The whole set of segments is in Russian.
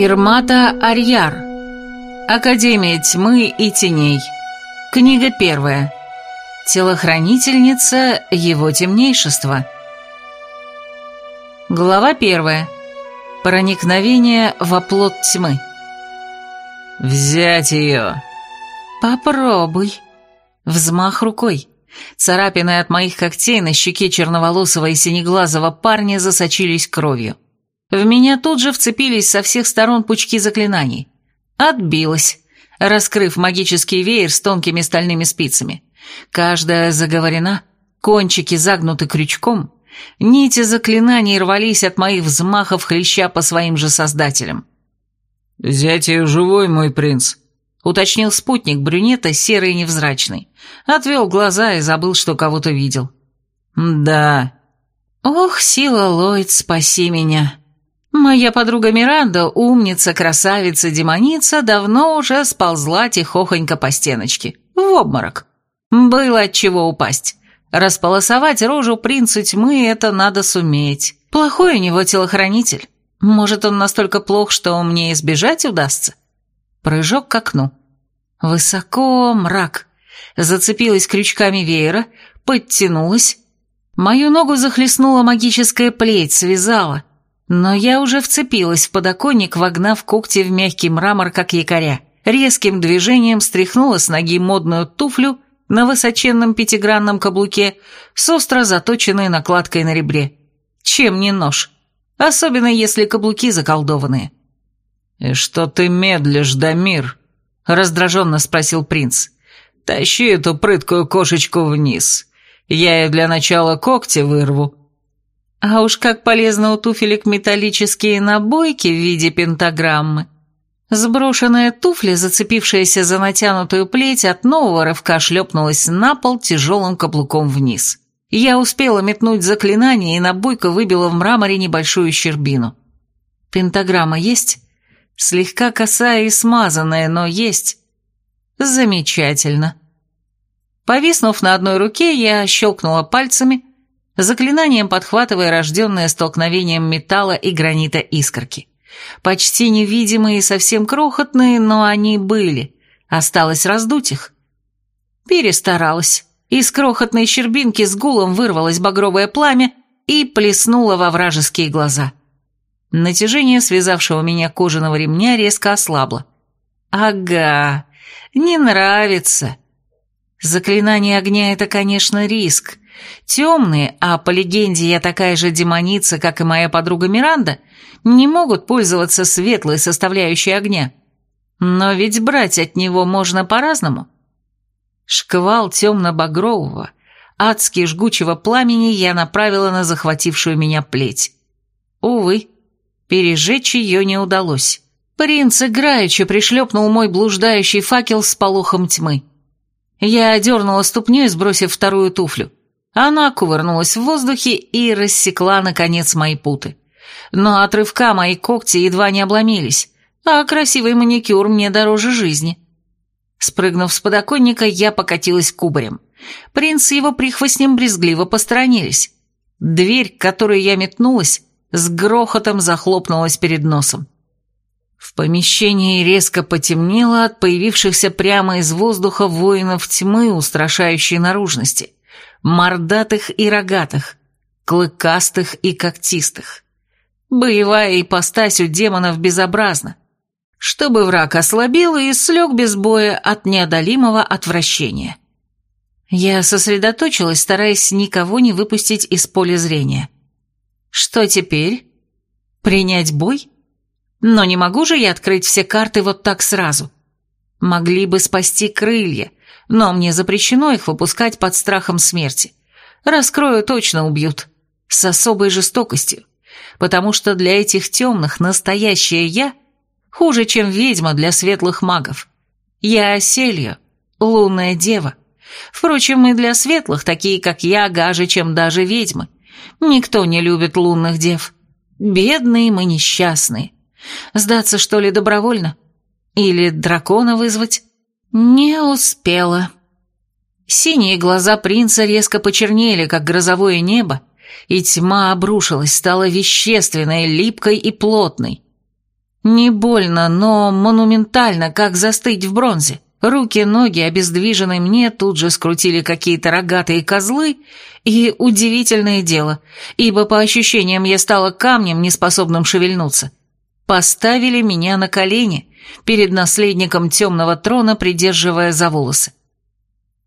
Ирмата Арьяр. Академия тьмы и теней. Книга первая. Телохранительница его темнейшества. Глава первая. Проникновение в оплот тьмы. «Взять ее!» «Попробуй!» Взмах рукой. Царапины от моих когтей на щеке черноволосого и синеглазого парня засочились кровью. В меня тут же вцепились со всех сторон пучки заклинаний. Отбилась, раскрыв магический веер с тонкими стальными спицами. Каждая заговорена, кончики загнуты крючком, нити заклинаний рвались от моих взмахов хлеща по своим же создателям. «Взять ее живой, мой принц», — уточнил спутник брюнета, серый и невзрачный. Отвел глаза и забыл, что кого-то видел. «Да». «Ох, сила Ллойд, спаси меня!» Моя подруга Миранда, умница, красавица, демоница, давно уже сползла тихохонько по стеночке. В обморок. Было от чего упасть. Располосовать рожу принцу тьмы это надо суметь. Плохой у него телохранитель. Может, он настолько плох, что мне избежать удастся? Прыжок к окну. Высоко мрак. Зацепилась крючками веера, подтянулась. Мою ногу захлестнула магическая плеть, связала. Но я уже вцепилась в подоконник, вогнав когти в мягкий мрамор, как якоря. Резким движением стряхнула с ноги модную туфлю на высоченном пятигранном каблуке с остро заточенной накладкой на ребре. Чем не нож? Особенно если каблуки заколдованные. «И что ты медлишь, Дамир?» — раздраженно спросил принц. «Тащи эту прыткую кошечку вниз. Я ей для начала когти вырву, а уж как полезно у туфелек металлические набойки в виде пентаграммы. Сброшенная туфля, зацепившаяся за натянутую плеть, от нового рывка шлепнулась на пол тяжелым каблуком вниз. Я успела метнуть заклинание, и набойка выбила в мраморе небольшую щербину. Пентаграмма есть? Слегка косая и смазанная, но есть. Замечательно. Повиснув на одной руке, я щелкнула пальцами, заклинанием подхватывая рожденное столкновением металла и гранита искорки. Почти невидимые и совсем крохотные, но они были. Осталось раздуть их. Перестаралась. Из крохотной щербинки с гулом вырвалось багровое пламя и плеснуло во вражеские глаза. Натяжение связавшего меня кожаного ремня резко ослабло. «Ага, не нравится». Заклинание огня — это, конечно, риск, Темные, а по легенде я такая же демоница, как и моя подруга Миранда, не могут пользоваться светлой составляющей огня. Но ведь брать от него можно по-разному. Шквал темно-багрового, адски жгучего пламени я направила на захватившую меня плеть. Увы, пережечь ее не удалось. Принц играючи пришлепнул мой блуждающий факел с полохом тьмы. Я одернула ступней, сбросив вторую туфлю. Она кувырнулась в воздухе и рассекла, наконец, мои путы. Но от рывка мои когти едва не обломились, а красивый маникюр мне дороже жизни. Спрыгнув с подоконника, я покатилась кубарем. Принц с его прихвостнем брезгливо посторонились. Дверь, к которой я метнулась, с грохотом захлопнулась перед носом. В помещении резко потемнело от появившихся прямо из воздуха воинов тьмы, устрашающей наружности мордатых и рогатых, клыкастых и когтистых. Боевая ипостась у демонов безобразна. Чтобы враг ослабел и слег без боя от неодолимого отвращения. Я сосредоточилась, стараясь никого не выпустить из поля зрения. Что теперь? Принять бой? Но не могу же я открыть все карты вот так сразу. Могли бы спасти крылья, но мне запрещено их выпускать под страхом смерти. Раскрою, точно убьют. С особой жестокостью. Потому что для этих темных настоящее я хуже, чем ведьма для светлых магов. Я Оселия, лунная дева. Впрочем, и для светлых, такие как я, гаже, чем даже ведьмы. Никто не любит лунных дев. Бедные мы несчастные. Сдаться, что ли, добровольно? Или дракона вызвать? Не успела. Синие глаза принца резко почернели, как грозовое небо, и тьма обрушилась, стала вещественной, липкой и плотной. Не больно, но монументально, как застыть в бронзе. Руки, ноги, обездвиженные мне, тут же скрутили какие-то рогатые козлы, и удивительное дело, ибо по ощущениям я стала камнем, неспособным шевельнуться. Поставили меня на колени перед наследником темного трона, придерживая за волосы.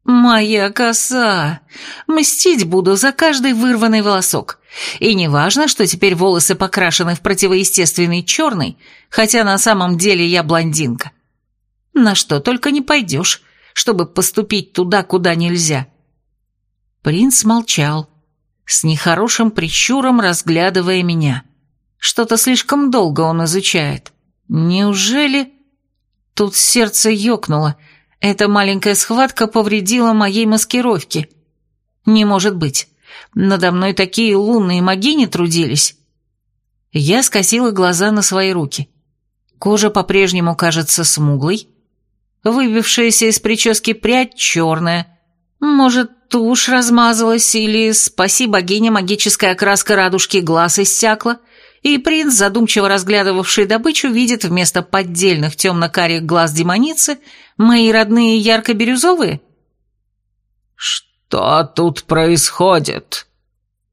«Моя коса! Мстить буду за каждый вырванный волосок. И не важно, что теперь волосы покрашены в противоестественный черный, хотя на самом деле я блондинка. На что только не пойдешь, чтобы поступить туда, куда нельзя». Принц молчал, с нехорошим прищуром разглядывая меня. Что-то слишком долго он изучает. Неужели... Тут сердце ёкнуло, — эта маленькая схватка повредила моей маскировке. Не может быть. Надо мной такие лунные магини трудились. Я скосила глаза на свои руки. Кожа по-прежнему кажется смуглой. Выбившаяся из прически прядь черная. Может, тушь размазалась или, спаси богиня, магическая окраска радужки глаз иссякла — и принц, задумчиво разглядывавший добычу, видит вместо поддельных темно-карих глаз демоницы мои родные ярко-бирюзовые? «Что тут происходит?»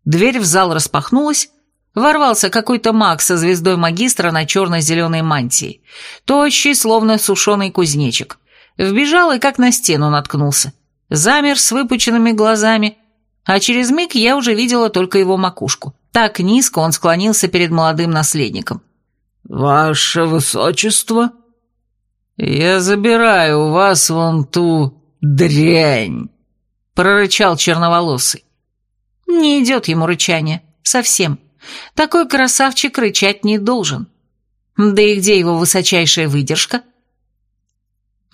Дверь в зал распахнулась, ворвался какой-то маг со звездой магистра на черно-зеленой мантии, тощий, словно сушеный кузнечик. Вбежал и как на стену наткнулся. Замер с выпученными глазами, а через миг я уже видела только его макушку. Так низко он склонился перед молодым наследником. «Ваше высочество?» «Я забираю у вас вон ту дрянь», — прорычал черноволосый. Не идет ему рычание. Совсем. Такой красавчик рычать не должен. Да и где его высочайшая выдержка?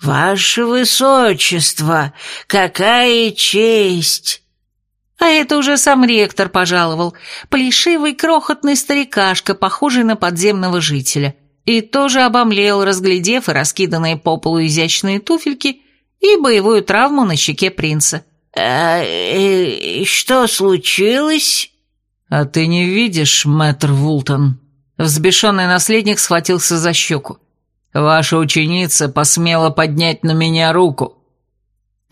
«Ваше высочество, какая честь!» А это уже сам ректор пожаловал. Плешивый крохотный старикашка, похожий на подземного жителя. И тоже обомлел, разглядев и раскиданные по полу изящные туфельки и боевую травму на щеке принца. «А э, что случилось?» «А ты не видишь, мэтр Вултон?» Взбешенный наследник схватился за щеку. «Ваша ученица посмела поднять на меня руку».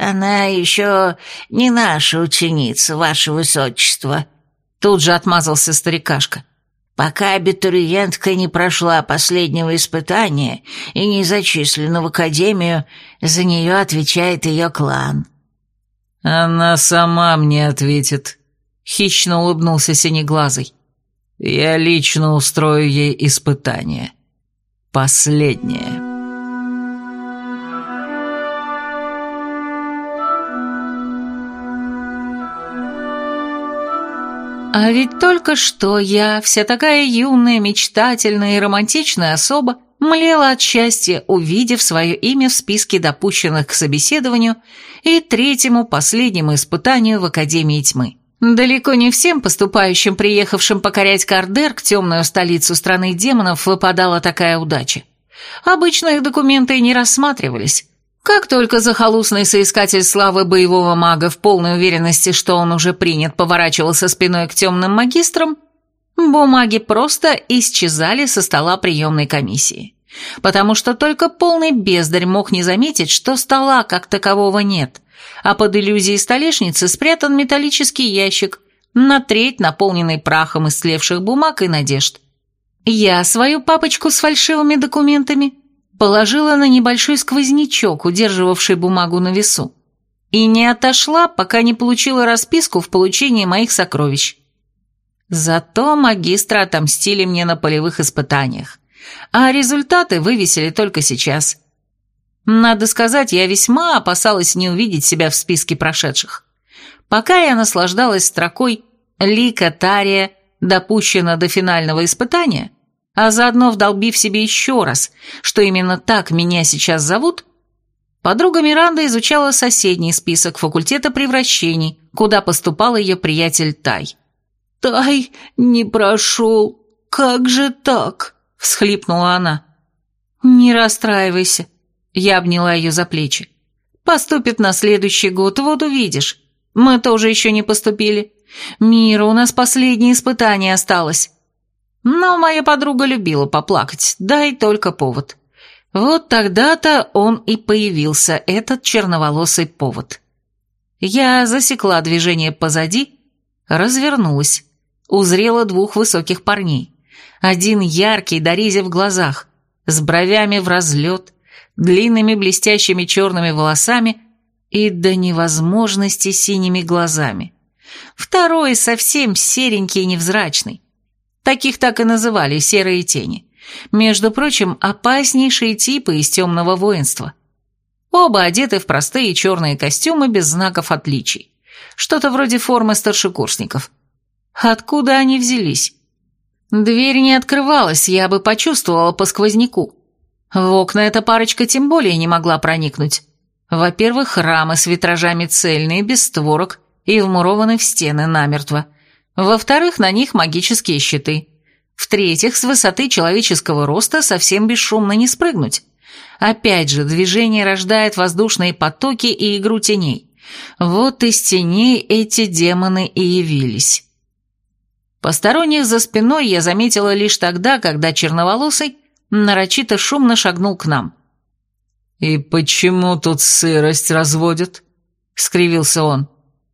«Она еще не наша ученица, ваше высочество», — тут же отмазался старикашка. «Пока абитуриентка не прошла последнего испытания и не зачислена в академию, за нее отвечает ее клан». «Она сама мне ответит», — хищно улыбнулся Синеглазый. «Я лично устрою ей испытание. Последнее». А ведь только что я, вся такая юная, мечтательная и романтичная особа, млела от счастья, увидев свое имя в списке допущенных к собеседованию и третьему, последнему испытанию в Академии Тьмы. Далеко не всем поступающим, приехавшим покорять Кардерк, темную столицу страны демонов, выпадала такая удача. Обычно их документы не рассматривались, как только захолустный соискатель славы боевого мага в полной уверенности, что он уже принят, поворачивался спиной к темным магистрам, бумаги просто исчезали со стола приемной комиссии. Потому что только полный бездарь мог не заметить, что стола как такового нет, а под иллюзией столешницы спрятан металлический ящик, на треть наполненный прахом истлевших бумаг и надежд. Я свою папочку с фальшивыми документами положила на небольшой сквознячок, удерживавший бумагу на весу, и не отошла, пока не получила расписку в получении моих сокровищ. Зато магистры отомстили мне на полевых испытаниях, а результаты вывесили только сейчас. Надо сказать, я весьма опасалась не увидеть себя в списке прошедших. Пока я наслаждалась строкой «Лика Тария допущена до финального испытания», а заодно вдолбив себе еще раз, что именно так меня сейчас зовут, подруга Миранда изучала соседний список факультета превращений, куда поступал ее приятель Тай. «Тай не прошел, как же так?» – всхлипнула она. «Не расстраивайся», – я обняла ее за плечи. «Поступит на следующий год, вот увидишь. Мы тоже еще не поступили. Мира, у нас последнее испытание осталось». Но моя подруга любила поплакать, дай только повод. Вот тогда-то он и появился, этот черноволосый повод. Я засекла движение позади, развернулась, узрела двух высоких парней. Один яркий, до в глазах, с бровями в разлет, длинными блестящими черными волосами и до невозможности синими глазами. Второй совсем серенький и невзрачный. Таких так и называли серые тени. Между прочим, опаснейшие типы из темного воинства. Оба одеты в простые черные костюмы без знаков отличий. Что-то вроде формы старшекурсников. Откуда они взялись? Дверь не открывалась, я бы почувствовала по сквозняку. В окна эта парочка тем более не могла проникнуть. Во-первых, рамы с витражами цельные, без створок и вмурованы в стены намертво. Во-вторых, на них магические щиты. В-третьих, с высоты человеческого роста совсем бесшумно не спрыгнуть. Опять же, движение рождает воздушные потоки и игру теней. Вот из теней эти демоны и явились. Посторонних за спиной я заметила лишь тогда, когда черноволосый нарочито шумно шагнул к нам. «И почему тут сырость разводят?» — скривился он.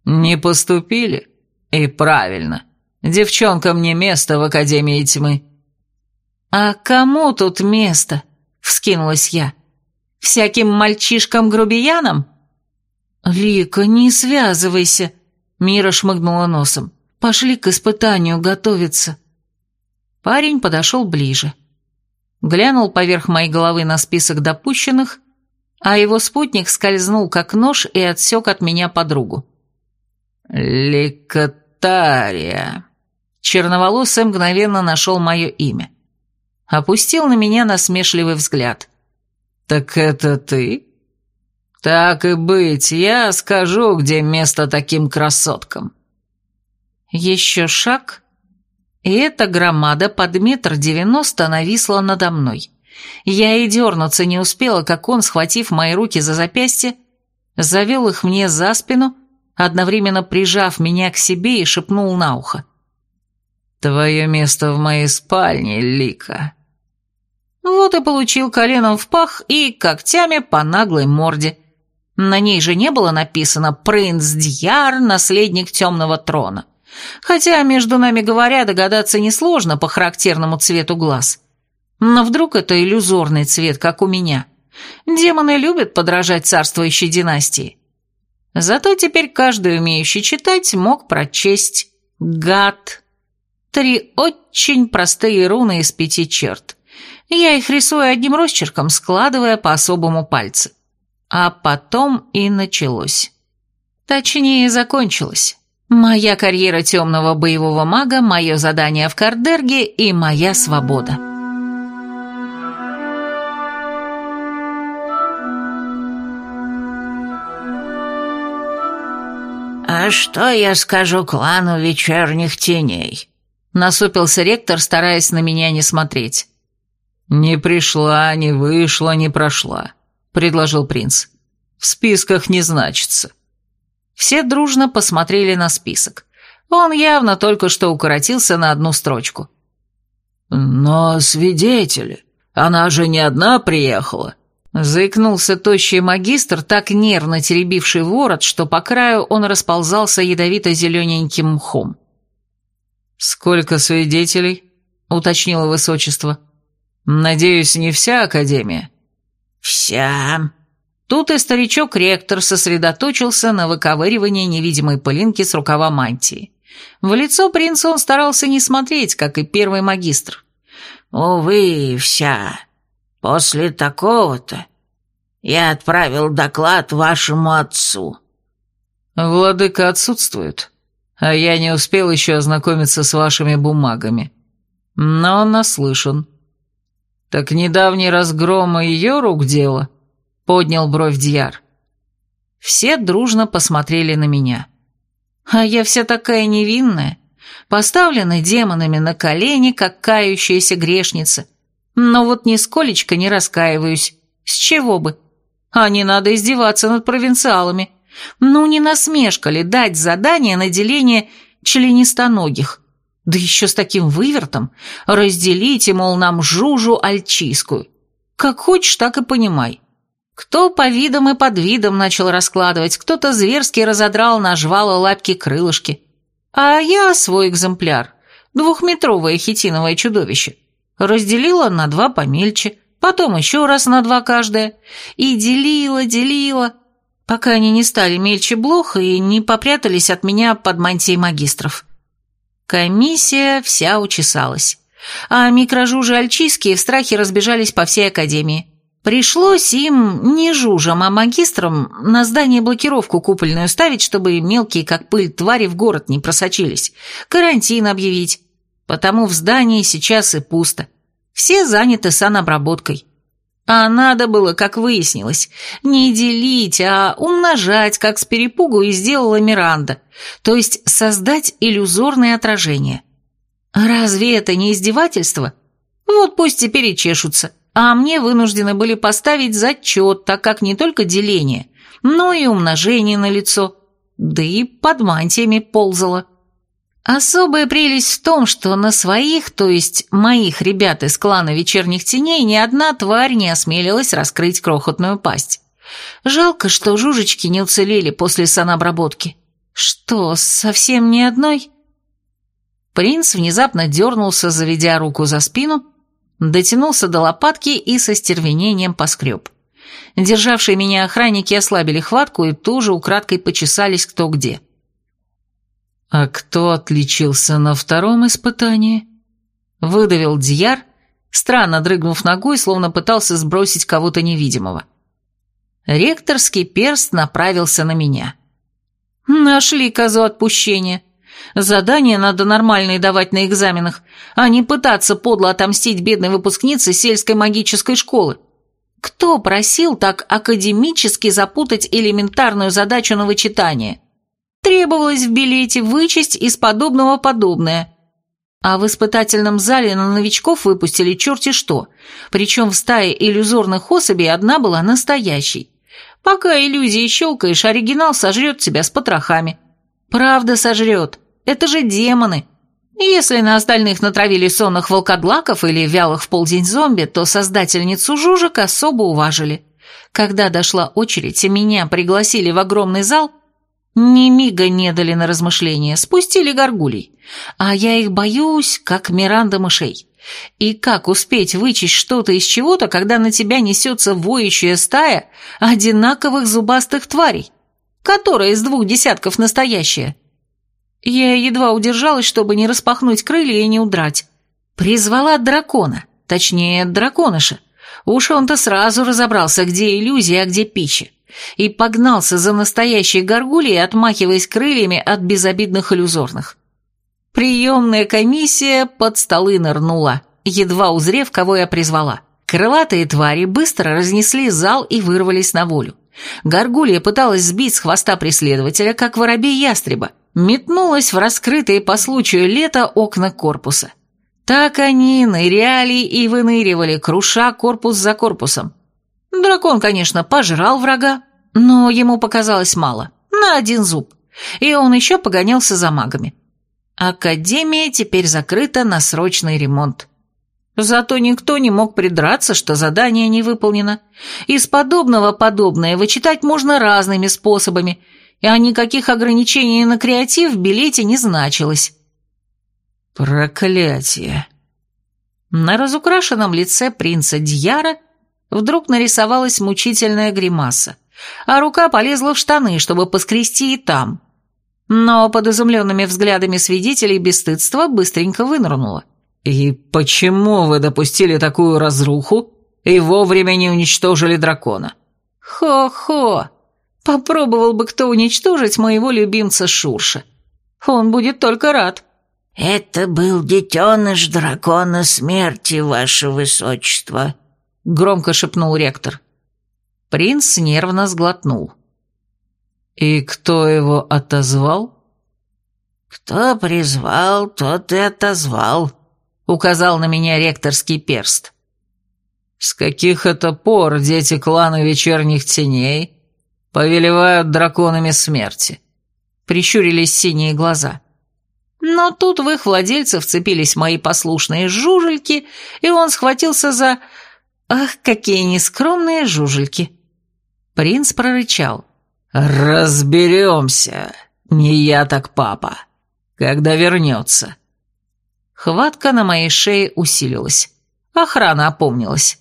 «Не поступили? И правильно. Девчонкам не место в Академии Тьмы». «А кому тут место?» — вскинулась я. «Всяким мальчишкам-грубиянам?» «Лика, не связывайся», — Мира шмыгнула носом. «Пошли к испытанию готовиться». Парень подошел ближе глянул поверх моей головы на список допущенных, а его спутник скользнул как нож и отсек от меня подругу. «Ликотария». Черноволосый мгновенно нашел мое имя. Опустил на меня насмешливый взгляд. «Так это ты?» «Так и быть, я скажу, где место таким красоткам». Еще шаг, и эта громада под метр девяносто нависла надо мной. Я и дернуться не успела, как он, схватив мои руки за запястье, завел их мне за спину, одновременно прижав меня к себе и шепнул на ухо. «Твое место в моей спальне, Лика». Вот и получил коленом в пах и когтями по наглой морде. На ней же не было написано «Принц Дьяр, наследник темного трона». Хотя, между нами говоря, догадаться несложно по характерному цвету глаз. Но вдруг это иллюзорный цвет, как у меня. Демоны любят подражать царствующей династии. Зато теперь каждый, умеющий читать, мог прочесть «гад». Три очень простые руны из пяти черт. Я их рисую одним росчерком, складывая по особому пальцу. А потом и началось. Точнее, закончилось. Моя карьера темного боевого мага, мое задание в Кардерге и моя свобода. «А что я скажу клану вечерних теней?» Насупился ректор, стараясь на меня не смотреть. «Не пришла, не вышла, не прошла», — предложил принц. «В списках не значится». Все дружно посмотрели на список. Он явно только что укоротился на одну строчку. «Но свидетели, она же не одна приехала», Заикнулся тощий магистр, так нервно теребивший ворот, что по краю он расползался ядовито-зелененьким мхом. «Сколько свидетелей?» — уточнило высочество. «Надеюсь, не вся Академия?» «Вся», Тут и старичок-ректор сосредоточился на выковыривании невидимой пылинки с рукава мантии. В лицо принца он старался не смотреть, как и первый магистр. «Увы, вся. После такого-то я отправил доклад вашему отцу». «Владыка отсутствует, а я не успел еще ознакомиться с вашими бумагами. Но он наслышан. Так недавний разгром ее рук дело?» поднял бровь Дьяр. Все дружно посмотрели на меня. А я вся такая невинная, поставлена демонами на колени, как кающаяся грешница. Но вот нисколечко не раскаиваюсь. С чего бы? А не надо издеваться над провинциалами. Ну, не насмешка ли дать задание на деление членистоногих? Да еще с таким вывертом. Разделите, мол, нам жужу альчийскую. Как хочешь, так и понимай. Кто по видам и под видам начал раскладывать, кто-то зверски разодрал на жвало лапки крылышки. А я свой экземпляр, двухметровое хитиновое чудовище, разделила на два помельче, потом еще раз на два каждое, и делила, делила, пока они не стали мельче блоха и не попрятались от меня под мантией магистров. Комиссия вся учесалась, а микрожужи альчийские в страхе разбежались по всей академии. Пришлось им не жужам, а магистрам на здание блокировку купольную ставить, чтобы мелкие, как пыль, твари в город не просочились, карантин объявить. Потому в здании сейчас и пусто. Все заняты санобработкой. А надо было, как выяснилось, не делить, а умножать, как с перепугу и сделала Миранда, то есть создать иллюзорное отражение. Разве это не издевательство? Вот пусть теперь и чешутся а мне вынуждены были поставить зачет, так как не только деление, но и умножение на лицо, да и под мантиями ползало. Особая прелесть в том, что на своих, то есть моих ребят из клана вечерних теней, ни одна тварь не осмелилась раскрыть крохотную пасть. Жалко, что жужечки не уцелели после санобработки. Что, совсем ни одной? Принц внезапно дернулся, заведя руку за спину, дотянулся до лопатки и со стервенением поскреб. Державшие меня охранники ослабили хватку и тоже украдкой почесались кто где. «А кто отличился на втором испытании?» Выдавил Дьяр, странно дрыгнув ногой, словно пытался сбросить кого-то невидимого. Ректорский перст направился на меня. «Нашли козу отпущения. Задания надо нормальные давать на экзаменах, а не пытаться подло отомстить бедной выпускнице сельской магической школы. Кто просил так академически запутать элементарную задачу на вычитание? Требовалось в билете вычесть из подобного подобное. А в испытательном зале на новичков выпустили черти что, причем в стае иллюзорных особей одна была настоящей. Пока иллюзии щелкаешь, оригинал сожрет тебя с потрохами. Правда сожрет. Это же демоны. Если на остальных натравили сонных волкодлаков или вялых в полдень зомби, то создательницу жужек особо уважили. Когда дошла очередь и меня пригласили в огромный зал, ни мига не дали на размышления, спустили горгулей. А я их боюсь, как Миранда мышей. И как успеть вычесть что-то из чего-то, когда на тебя несется воющая стая одинаковых зубастых тварей, которая из двух десятков настоящая? Я едва удержалась, чтобы не распахнуть крылья и не удрать. Призвала дракона, точнее, драконыша. Уж он-то сразу разобрался, где иллюзия, а где пища. И погнался за настоящей горгульей, отмахиваясь крыльями от безобидных иллюзорных. Приемная комиссия под столы нырнула, едва узрев, кого я призвала. Крылатые твари быстро разнесли зал и вырвались на волю. Горгулья пыталась сбить с хвоста преследователя, как воробей ястреба, метнулась в раскрытые по случаю лета окна корпуса. Так они ныряли и выныривали, круша корпус за корпусом. Дракон, конечно, пожрал врага, но ему показалось мало, на один зуб, и он еще погонялся за магами. Академия теперь закрыта на срочный ремонт. Зато никто не мог придраться, что задание не выполнено. Из подобного подобное вычитать можно разными способами – а никаких ограничений на креатив в билете не значилось. Проклятие. На разукрашенном лице принца Дьяра вдруг нарисовалась мучительная гримаса, а рука полезла в штаны, чтобы поскрести и там. Но под изумленными взглядами свидетелей бесстыдства быстренько вынырнула. «И почему вы допустили такую разруху и вовремя не уничтожили дракона?» «Хо-хо!» Попробовал бы кто уничтожить моего любимца Шурша. Он будет только рад. «Это был детеныш дракона смерти, ваше высочество», — громко шепнул ректор. Принц нервно сглотнул. «И кто его отозвал?» «Кто призвал, тот и отозвал», — указал на меня ректорский перст. «С каких это пор дети клана вечерних теней повелевают драконами смерти», — прищурились синие глаза. Но тут в их владельца вцепились мои послушные жужельки, и он схватился за... Ах, какие нескромные жужельки! Принц прорычал. «Разберемся. Не я, так папа. Когда вернется». Хватка на моей шее усилилась. Охрана опомнилась.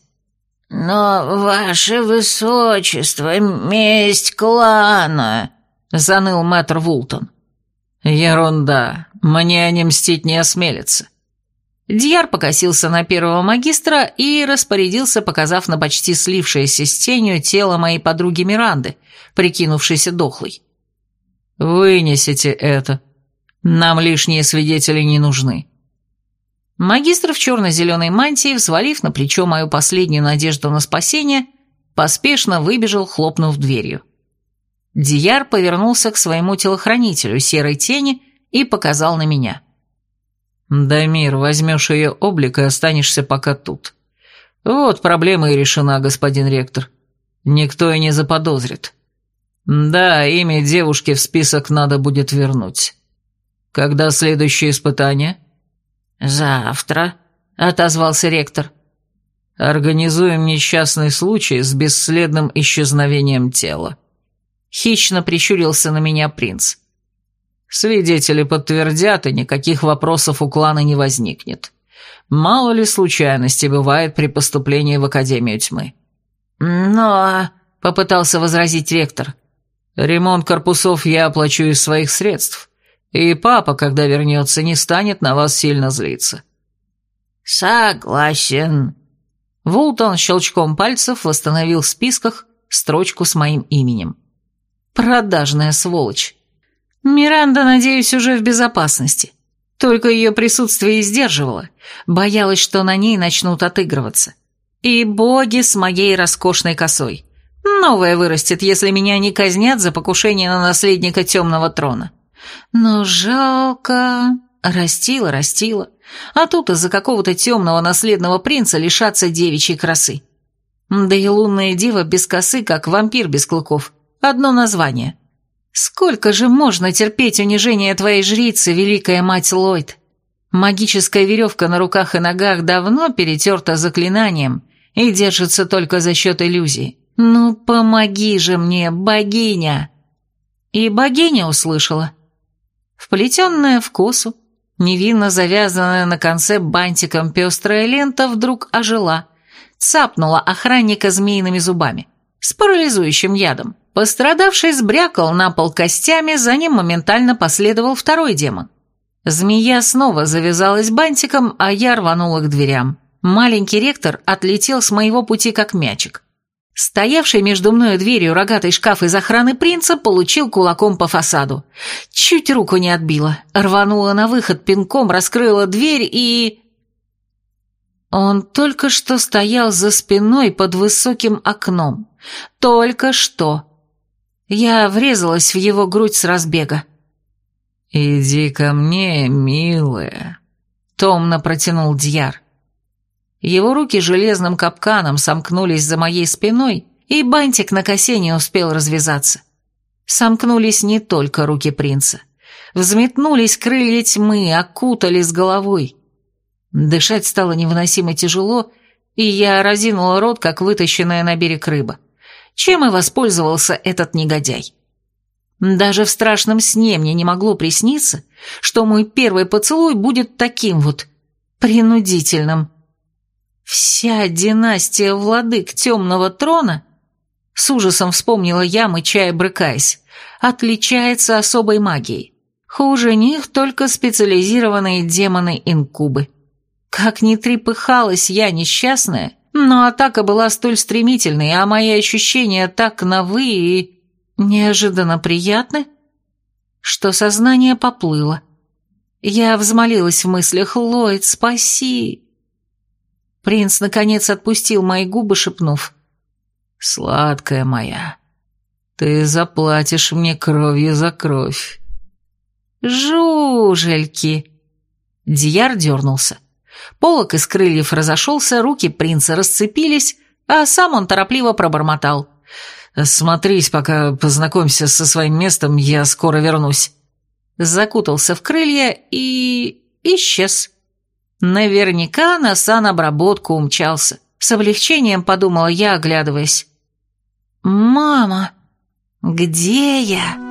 «Но, ваше высочество, месть клана!» — заныл мэтр Вултон. «Ерунда. Мне они мстить не осмелятся». Дьяр покосился на первого магистра и распорядился, показав на почти слившееся с тенью тело моей подруги Миранды, прикинувшейся дохлой. «Вынесите это. Нам лишние свидетели не нужны». Магистр в черно-зеленой мантии, взвалив на плечо мою последнюю надежду на спасение, поспешно выбежал, хлопнув дверью. Дияр повернулся к своему телохранителю серой тени и показал на меня. «Дамир, возьмешь ее облик и останешься пока тут. Вот проблема и решена, господин ректор. Никто и не заподозрит. Да, имя девушки в список надо будет вернуть. Когда следующее испытание?» «Завтра», — отозвался ректор. «Организуем несчастный случай с бесследным исчезновением тела». Хищно прищурился на меня принц. «Свидетели подтвердят, и никаких вопросов у клана не возникнет. Мало ли случайностей бывает при поступлении в Академию Тьмы». «Но...» — попытался возразить ректор. «Ремонт корпусов я оплачу из своих средств. И папа, когда вернется, не станет на вас сильно злиться». «Согласен». Вултон щелчком пальцев восстановил в списках строчку с моим именем. «Продажная сволочь. Миранда, надеюсь, уже в безопасности. Только ее присутствие издерживало. Боялась, что на ней начнут отыгрываться. И боги с моей роскошной косой. Новая вырастет, если меня не казнят за покушение на наследника темного трона. Но жалко... Растила, растила. А тут из-за какого-то темного наследного принца лишаться девичьей красы. Да и лунная дива без косы, как вампир без клыков. Одно название. Сколько же можно терпеть унижение твоей жрицы, великая мать Ллойд? Магическая веревка на руках и ногах давно перетерта заклинанием и держится только за счет иллюзии. Ну, помоги же мне, богиня!» И богиня услышала. Вплетенная в косу, невинно завязанная на конце бантиком пестрая лента вдруг ожила, цапнула охранника змеиными зубами, с парализующим ядом. Пострадавший сбрякал на пол костями, за ним моментально последовал второй демон. Змея снова завязалась бантиком, а я рванула к дверям. Маленький ректор отлетел с моего пути как мячик. Стоявший между мной и дверью рогатый шкаф из охраны принца получил кулаком по фасаду. Чуть руку не отбила, рванула на выход, пинком раскрыла дверь и... Он только что стоял за спиной под высоким окном. Только что. Я врезалась в его грудь с разбега. «Иди ко мне, милая», — томно протянул Дьяр. Его руки железным капканом сомкнулись за моей спиной, и бантик на косе не успел развязаться. Сомкнулись не только руки принца. Взметнулись крылья тьмы, окутали с головой. Дышать стало невыносимо тяжело, и я разинула рот, как вытащенная на берег рыба. Чем и воспользовался этот негодяй. Даже в страшном сне мне не могло присниться, что мой первый поцелуй будет таким вот принудительным. Вся династия владык темного трона, с ужасом вспомнила я, мычая брыкаясь, отличается особой магией. Хуже них только специализированные демоны-инкубы. Как ни трепыхалась я несчастная, но атака была столь стремительной, а мои ощущения так новы и неожиданно приятны, что сознание поплыло. Я взмолилась в мыслях «Ллойд, спаси!» Принц, наконец, отпустил мои губы, шепнув. «Сладкая моя, ты заплатишь мне кровью за кровь». «Жужельки!» Дияр дернулся. Полок из крыльев разошелся, руки принца расцепились, а сам он торопливо пробормотал. «Смотрись, пока познакомься со своим местом, я скоро вернусь». закутался в крылья и... исчез. Наверняка на санобработку умчался. С облегчением подумала я, оглядываясь. «Мама, где я?»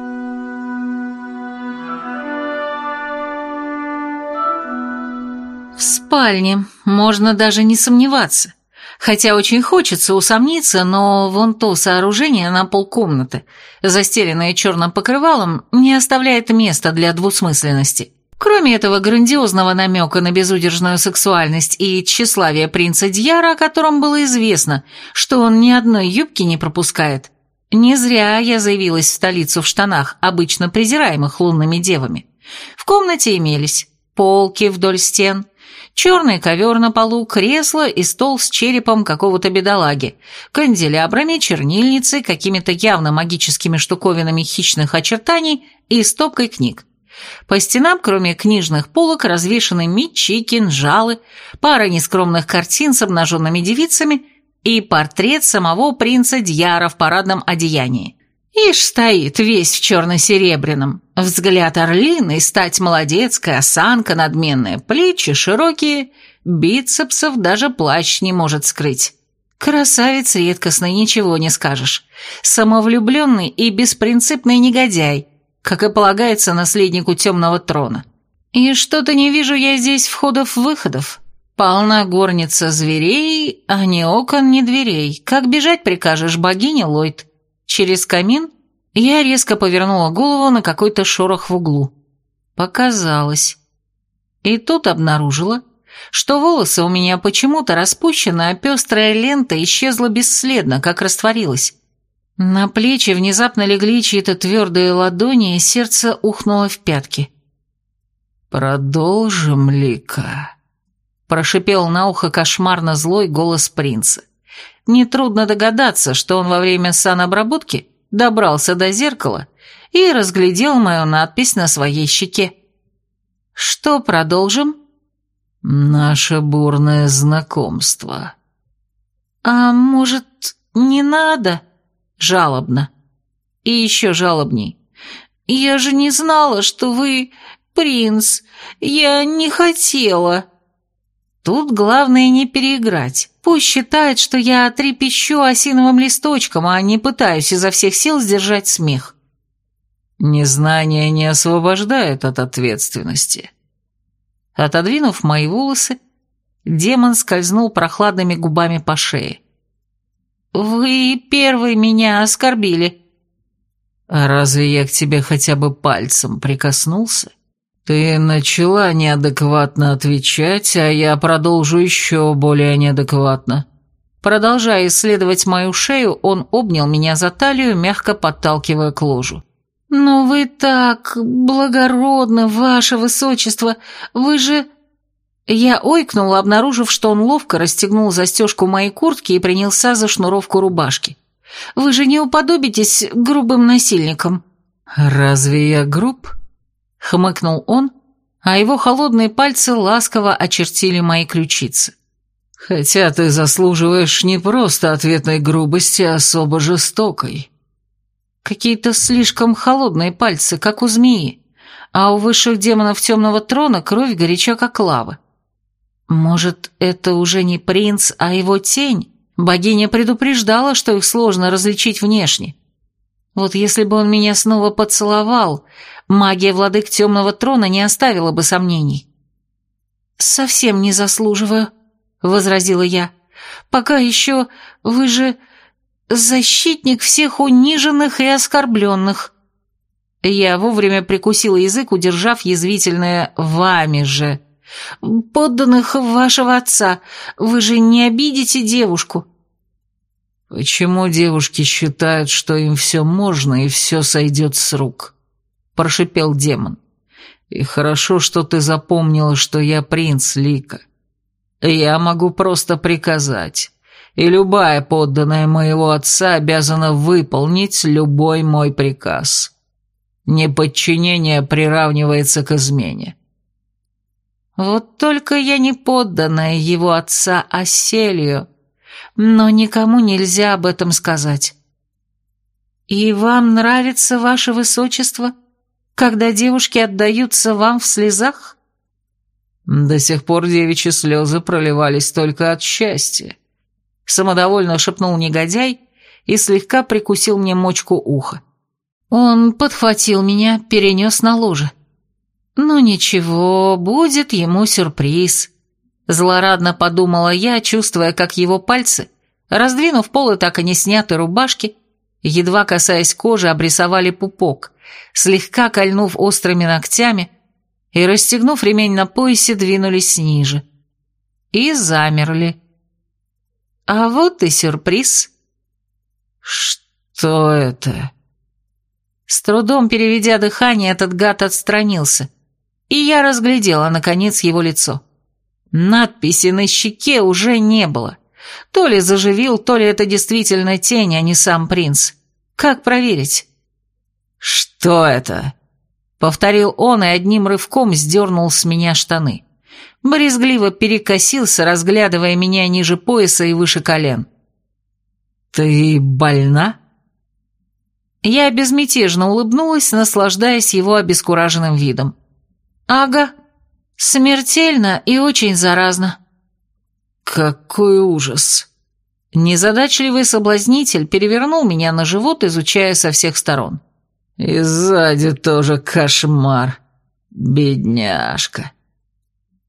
В спальне, можно даже не сомневаться. Хотя очень хочется усомниться, но вон то сооружение на полкомнаты, застеленное черным покрывалом, не оставляет места для двусмысленности. Кроме этого грандиозного намека на безудержную сексуальность и тщеславие принца Дьяра, о котором было известно, что он ни одной юбки не пропускает, не зря я заявилась в столицу в штанах, обычно презираемых лунными девами. В комнате имелись полки вдоль стен, черный ковер на полу, кресло и стол с черепом какого-то бедолаги, канделябрами, чернильницей, какими-то явно магическими штуковинами хищных очертаний и стопкой книг. По стенам, кроме книжных полок, развешаны мечи, кинжалы, пара нескромных картин с обнаженными девицами и портрет самого принца Дьяра в парадном одеянии. Ишь стоит, весь в черно-серебряном. Взгляд орлиный, стать молодецкая, осанка надменная, плечи широкие, бицепсов даже плащ не может скрыть. Красавец редкостный, ничего не скажешь. Самовлюбленный и беспринципный негодяй, как и полагается наследнику темного трона. И что-то не вижу я здесь входов-выходов. Полна горница зверей, а ни окон, ни дверей. Как бежать прикажешь, богиня Ллойд? Через камин я резко повернула голову на какой-то шорох в углу. Показалось. И тут обнаружила, что волосы у меня почему-то распущены, а пестрая лента исчезла бесследно, как растворилась. На плечи внезапно легли чьи-то твердые ладони, и сердце ухнуло в пятки. «Продолжим, Лика», — прошипел на ухо кошмарно злой голос принца. Нетрудно догадаться, что он во время санобработки добрался до зеркала и разглядел мою надпись на своей щеке. «Что, продолжим?» «Наше бурное знакомство». «А может, не надо?» Жалобно. И еще жалобней. «Я же не знала, что вы принц. Я не хотела». Тут главное не переиграть. Пусть считает, что я трепещу осиновым листочком, а не пытаюсь изо всех сил сдержать смех. Незнание не освобождает от ответственности. Отодвинув мои волосы, демон скользнул прохладными губами по шее. «Вы первый меня оскорбили». «А разве я к тебе хотя бы пальцем прикоснулся?» «Ты начала неадекватно отвечать, а я продолжу еще более неадекватно». Продолжая исследовать мою шею, он обнял меня за талию, мягко подталкивая к ложу. «Но вы так благородны, ваше высочество, вы же...» Я ойкнула, обнаружив, что он ловко расстегнул застежку моей куртки и принялся за шнуровку рубашки. «Вы же не уподобитесь грубым насильникам». «Разве я груб?» — хмыкнул он, а его холодные пальцы ласково очертили мои ключицы. «Хотя ты заслуживаешь не просто ответной грубости, а особо жестокой». Какие-то слишком холодные пальцы, как у змеи, а у высших демонов темного трона кровь горяча, как лава. Может, это уже не принц, а его тень? Богиня предупреждала, что их сложно различить внешне. Вот если бы он меня снова поцеловал, магия владык темного трона не оставила бы сомнений. «Совсем не заслуживаю», — возразила я. «Пока еще вы же защитник всех униженных и оскорбленных». Я вовремя прикусила язык, удержав язвительное «вами же». «Подданных вашего отца. Вы же не обидите девушку?» «Почему девушки считают, что им все можно и все сойдет с рук?» – прошипел демон. «И хорошо, что ты запомнила, что я принц Лика. Я могу просто приказать, и любая подданная моего отца обязана выполнить любой мой приказ. Неподчинение приравнивается к измене. Вот только я не подданная его отца Аселию, но никому нельзя об этом сказать. «И вам нравится ваше высочество?» когда девушки отдаются вам в слезах?» До сих пор девичьи слезы проливались только от счастья. Самодовольно шепнул негодяй и слегка прикусил мне мочку уха. Он подхватил меня, перенес на ложе. «Ну ничего, будет ему сюрприз», — злорадно подумала я, чувствуя, как его пальцы, раздвинув полы так и не снятой рубашки, едва касаясь кожи, обрисовали пупок, слегка кольнув острыми ногтями и, расстегнув ремень на поясе, двинулись ниже. И замерли. А вот и сюрприз. «Что это?» С трудом переведя дыхание, этот гад отстранился, и я разглядела, наконец, его лицо. Надписи на щеке уже не было. То ли заживил, то ли это действительно тень, а не сам принц. Как проверить? «Что это?» Повторил он и одним рывком сдернул с меня штаны. Брезгливо перекосился, разглядывая меня ниже пояса и выше колен. «Ты больна?» Я безмятежно улыбнулась, наслаждаясь его обескураженным видом. «Ага, смертельно и очень заразно». «Какой ужас!» Незадачливый соблазнитель перевернул меня на живот, изучая со всех сторон. И сзади тоже кошмар. Бедняжка.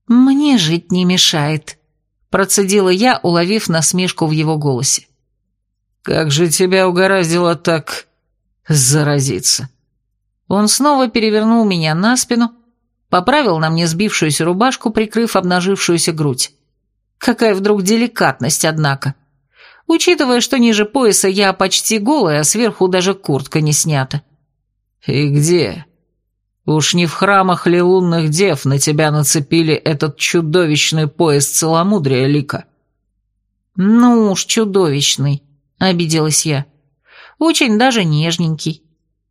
Мне жить не мешает, процедила я, уловив насмешку в его голосе. Как же тебя угораздило так заразиться? Он снова перевернул меня на спину, поправил на мне сбившуюся рубашку, прикрыв обнажившуюся грудь. Какая вдруг деликатность, однако. Учитывая, что ниже пояса я почти голая, а сверху даже куртка не снята. «И где? Уж не в храмах ли лунных дев на тебя нацепили этот чудовищный пояс целомудрия, Лика?» «Ну уж чудовищный», — обиделась я. «Очень даже нежненький.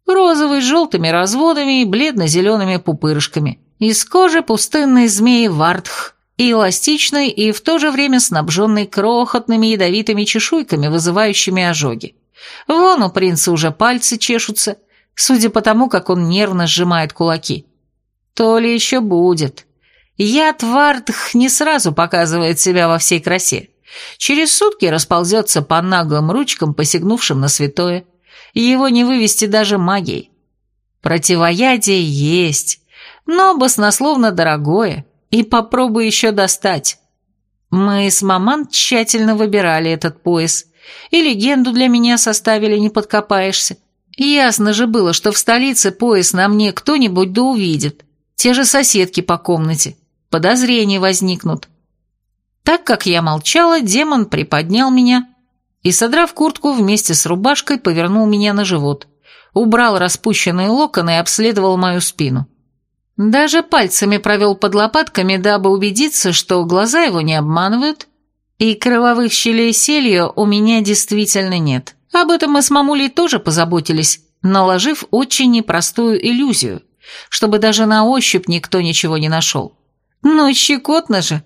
Розовый с желтыми разводами и бледно-зелеными пупырышками. Из кожи пустынной змеи Вартх, и эластичный, и в то же время снабженный крохотными ядовитыми чешуйками, вызывающими ожоги. Вон у принца уже пальцы чешутся, судя по тому, как он нервно сжимает кулаки. То ли еще будет. Яд Вардх не сразу показывает себя во всей красе. Через сутки расползется по наглым ручкам, посягнувшим на святое. Его не вывести даже магией. Противоядие есть, но баснословно дорогое, и попробуй еще достать. Мы с маман тщательно выбирали этот пояс, и легенду для меня составили, не подкопаешься. Ясно же было, что в столице пояс на мне кто-нибудь да увидит. Те же соседки по комнате. Подозрения возникнут. Так как я молчала, демон приподнял меня и, содрав куртку вместе с рубашкой, повернул меня на живот, убрал распущенные локоны и обследовал мою спину. Даже пальцами провел под лопатками, дабы убедиться, что глаза его не обманывают, и кровавых щелей селью у меня действительно нет. Об этом мы с мамулей тоже позаботились, наложив очень непростую иллюзию, чтобы даже на ощупь никто ничего не нашел. Ну, щекотно же.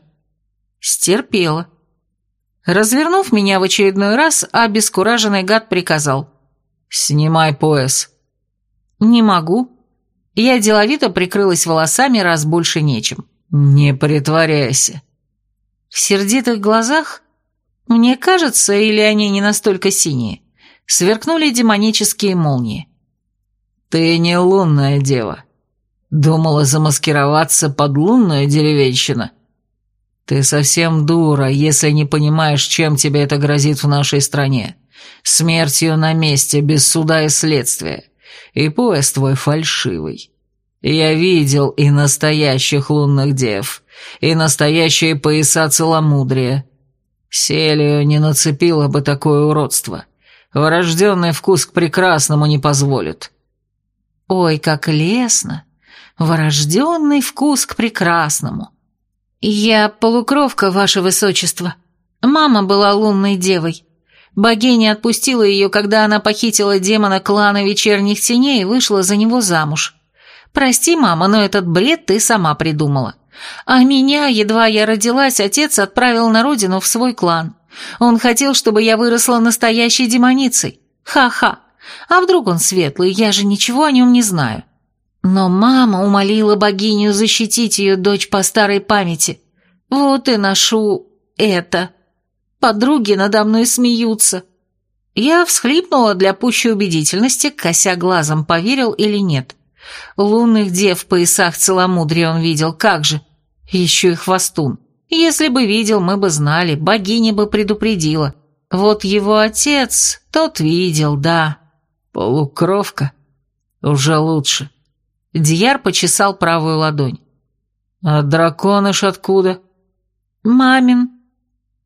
Стерпела. Развернув меня в очередной раз, обескураженный гад приказал. «Снимай пояс». «Не могу». Я деловито прикрылась волосами, раз больше нечем. «Не притворяйся». В сердитых глазах, мне кажется, или они не настолько синие, сверкнули демонические молнии. «Ты не лунная дева. Думала замаскироваться под лунную деревенщину? Ты совсем дура, если не понимаешь, чем тебе это грозит в нашей стране. Смертью на месте, без суда и следствия. И пояс твой фальшивый. Я видел и настоящих лунных дев, и настоящие пояса целомудрия. Селию не нацепила бы такое уродство. Врожденный вкус к прекрасному не позволит». «Ой, как лестно! Врожденный вкус к прекрасному!» «Я полукровка, ваше высочество. Мама была лунной девой. Богиня отпустила ее, когда она похитила демона клана вечерних теней и вышла за него замуж. Прости, мама, но этот бред ты сама придумала. А меня, едва я родилась, отец отправил на родину в свой клан. Он хотел, чтобы я выросла настоящей демоницей. Ха-ха. А вдруг он светлый, я же ничего о нем не знаю. Но мама умолила богиню защитить ее дочь по старой памяти. Вот и ношу это. Подруги надо мной смеются. Я всхлипнула для пущей убедительности, кося глазом, поверил или нет. Лунных дев в поясах целомудрия он видел, как же. Еще и хвостун. Если бы видел, мы бы знали, богиня бы предупредила. Вот его отец, тот видел, да. Полукровка? Уже лучше. Дьяр почесал правую ладонь. А драконыш откуда? Мамин.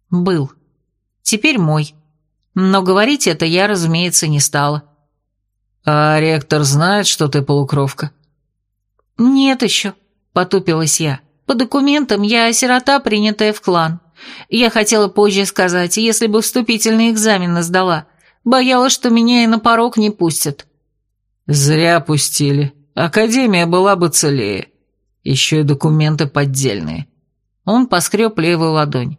Был. Теперь мой. Но говорить это я, разумеется, не стала. А ректор знает, что ты полукровка? Нет еще, потупилась я. По документам я сирота, принятая в клан. Я хотела позже сказать, если бы вступительный экзамен сдала. Боялась, что меня и на порог не пустят. Зря пустили. Академия была бы целее. Еще и документы поддельные. Он поскреб левую ладонь.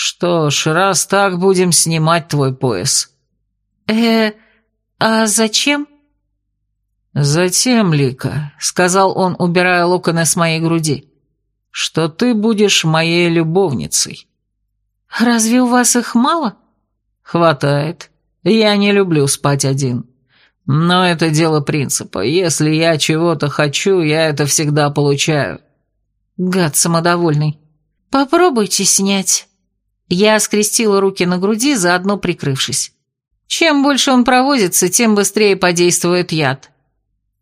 Что ж, раз так, будем снимать твой пояс. э а зачем?» «Затем, Лика», — сказал он, убирая локоны с моей груди, — «что ты будешь моей любовницей». «Разве у вас их мало?» «Хватает. Я не люблю спать один. Но это дело принципа. Если я чего-то хочу, я это всегда получаю». Гад самодовольный. «Попробуйте снять». Я скрестила руки на груди, заодно прикрывшись. Чем больше он провозится, тем быстрее подействует яд.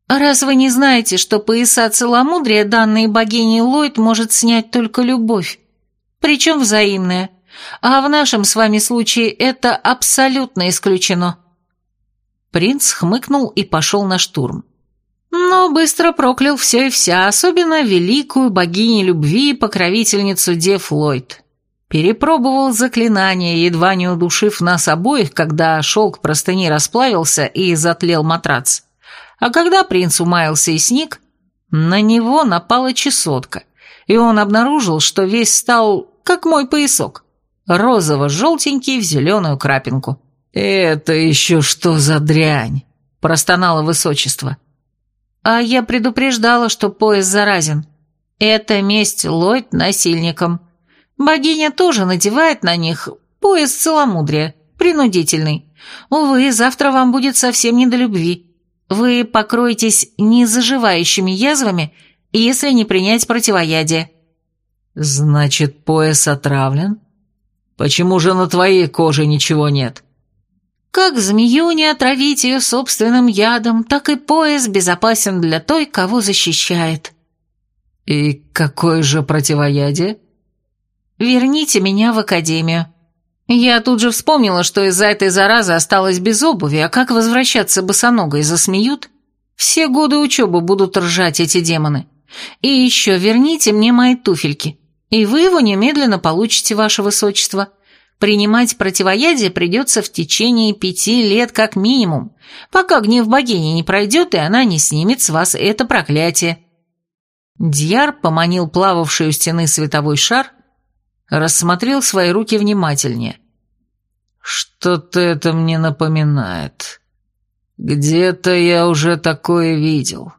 Раз вы не знаете, что пояса целомудрия, данные богиней Ллойд, может снять только любовь, причем взаимная, а в нашем с вами случае это абсолютно исключено. Принц хмыкнул и пошел на штурм. Но быстро проклял все и вся, особенно великую богиню любви и покровительницу Дев Ллойд. Перепробовал заклинание, едва не удушив нас обоих, когда шелк простыни расплавился и затлел матрац. А когда принц умаялся и сник, на него напала чесотка, и он обнаружил, что весь стал, как мой поясок, розово-желтенький в зеленую крапинку. «Это еще что за дрянь?» – простонало высочество. «А я предупреждала, что пояс заразен. Это месть Ллойд насильникам». Богиня тоже надевает на них пояс целомудрия, принудительный. Увы, завтра вам будет совсем не до любви. Вы покроетесь незаживающими язвами, если не принять противоядие». «Значит, пояс отравлен? Почему же на твоей коже ничего нет?» «Как змею не отравить ее собственным ядом, так и пояс безопасен для той, кого защищает». «И какое же противоядие?» «Верните меня в академию». Я тут же вспомнила, что из-за этой заразы осталась без обуви, а как возвращаться босоногой засмеют? Все годы учебы будут ржать эти демоны. И еще верните мне мои туфельки, и вы его немедленно получите, ваше высочество. Принимать противоядие придется в течение пяти лет как минимум, пока гнев богини не пройдет, и она не снимет с вас это проклятие». Дьяр поманил плававший у стены световой шар, рассмотрел свои руки внимательнее. «Что-то это мне напоминает. Где-то я уже такое видел».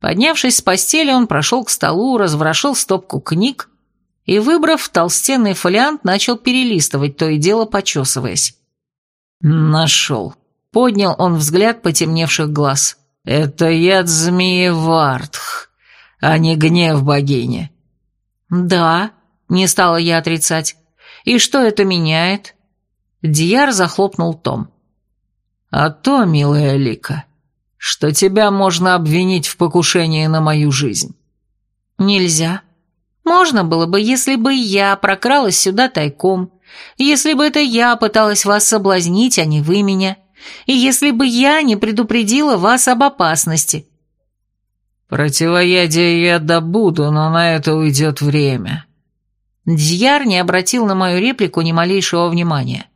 Поднявшись с постели, он прошел к столу, разворошил стопку книг и, выбрав толстенный фолиант, начал перелистывать, то и дело почесываясь. «Нашел». Поднял он взгляд потемневших глаз. «Это яд змеи Вартх, а не гнев богини». «Да», не стала я отрицать. «И что это меняет?» Дияр захлопнул том. «А то, милая Лика, что тебя можно обвинить в покушении на мою жизнь». «Нельзя. Можно было бы, если бы я прокралась сюда тайком, если бы это я пыталась вас соблазнить, а не вы меня, и если бы я не предупредила вас об опасности». «Противоядие я добуду, но на это уйдет время», Дьяр не обратил на мою реплику ни малейшего внимания.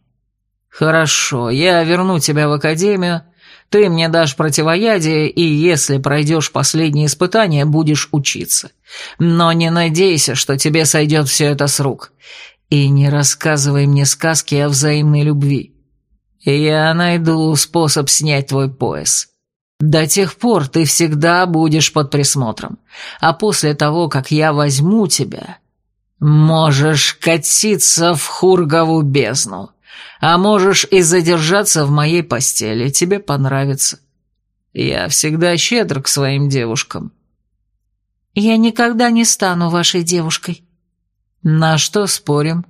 «Хорошо, я верну тебя в академию, ты мне дашь противоядие, и если пройдешь последнее испытание, будешь учиться. Но не надейся, что тебе сойдет все это с рук. И не рассказывай мне сказки о взаимной любви. Я найду способ снять твой пояс. До тех пор ты всегда будешь под присмотром. А после того, как я возьму тебя, можешь катиться в Хургову бездну. А можешь и задержаться в моей постели, тебе понравится. Я всегда щедр к своим девушкам. Я никогда не стану вашей девушкой. На что спорим?